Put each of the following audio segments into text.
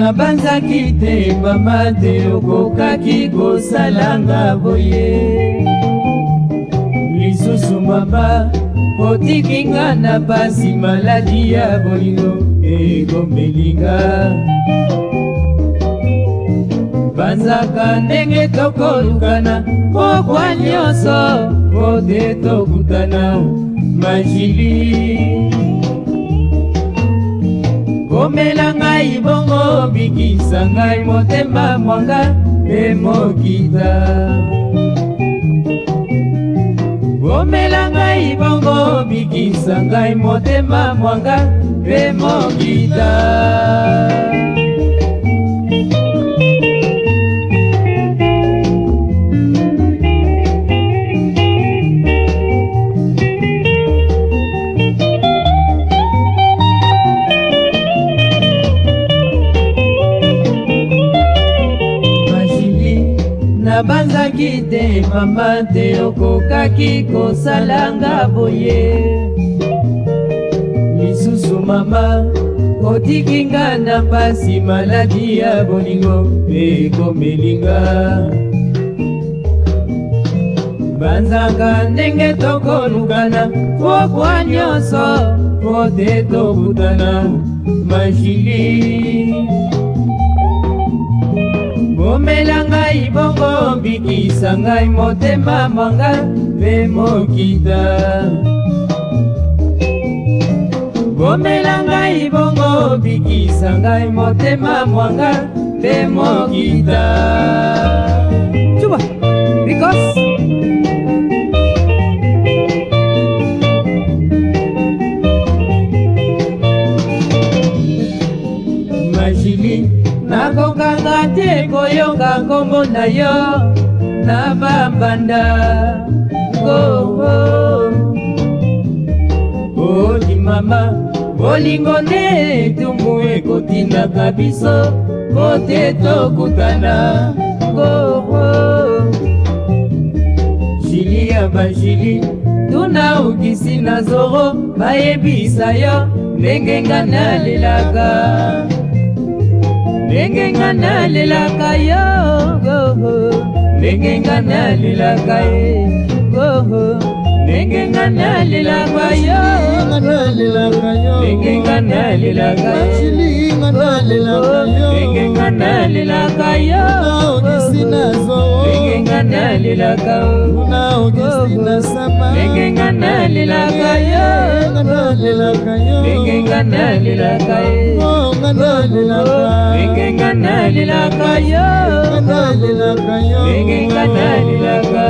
nabanzaki te mama te okokaki kosalanga boye lisusu mama otikinga na pasi maladi ya bolingo ekomelinga banzaka ndenge tokolukana pokwa nyonso po te tokutana majili komela ngai bongo bikisa ngai motema mwanga mpe mokita komela ngai bongo bikisa ngai motema mwanga mpe mokita nabanzaki te mama te okokaki kosalanga boye lisusu mama otiki nga na mpasi maladi ya bolingo mpe ekomelinga banzaka ndenge tokolukana pokwa nyonso po te tobutana mashili omela ngai bongo bikisa ngai motema manga mpe mokita bomela ngai bongo bikisa ngai motema mwanga mpe mokita cuba because nakokanga te koyoka nkombo na yo na mabanda ngongo oh, oli oh. mama bolingo nde etumbu ekotindaka biso po te tokutana ngongo oh, jili ya bajili tuna okisi na zoro bayebisa yo ndenge nga nalelaka ndenge nga nalelaka yo ndenge nga nalelaka ye ndenge nga nalelaka yo ndenge nga nalelaka ndenge nga nalelaka yo ndenge nga nalelaka ndenge nga nalelaka yo nga nalelaka yo ndenge nga nalelaka ye o oh, nga nalelaka ndenge nga nalelaka yo nga nalelaka yo ndenge nga nalelaka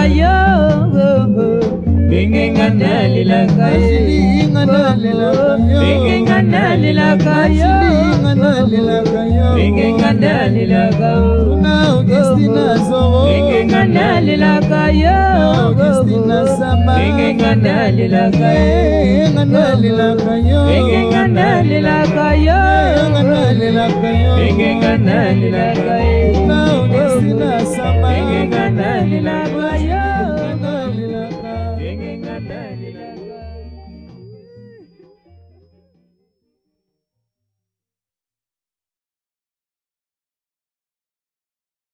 na yo oh, oh. ndenge nga nalelaka ndenge nga oh, nalelaka yo ndenge nga nalelaka ndenge nga nalelaka yo ndenge nga nalelaka ndenge nga nalelaka yo ndenge nga nalelaka ndenge nga nalelaka Hare